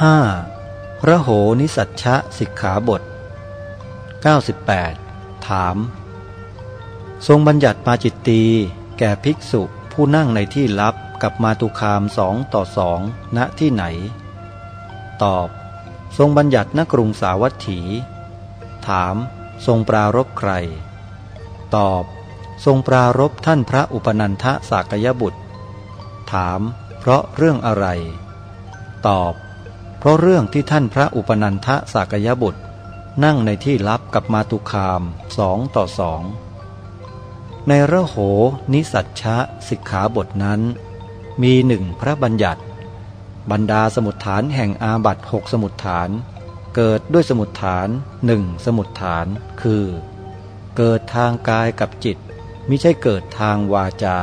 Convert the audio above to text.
5. ระโหนิสัชชะสิกขาบท 98 ถาม ทรงบัญญัติปาจิตตีแก่ภิกษุผู้นั่งในที่ลับกับมาตุคามสองต่อสองณที่ไหน ตอบ ทรงบัญญัติณกรุงสาวัตถี ถาม ทรงปรารบใคร ตอบ ทรงปรารบท่านพระอุปนันทสากยบุตร ถาม เพราะเรื่องอะไร ตอบ เพราะเรื่องที่ท่านพระอุปนันทสากยบุตร นั่งในที่ลับกับมาตุคามสองต่อสองในระโหนิสัชชะสิกขาบทนั้น มีหนึ่งพระบัญญัติ บรรดาสมุดฐานแห่งอาบัตหกสมุดฐาน เกิดด้วยสมุดฐานหนึ่งสมุดฐานคือ เกิดทางกายกับจิต มิใช่เกิดทางวาจา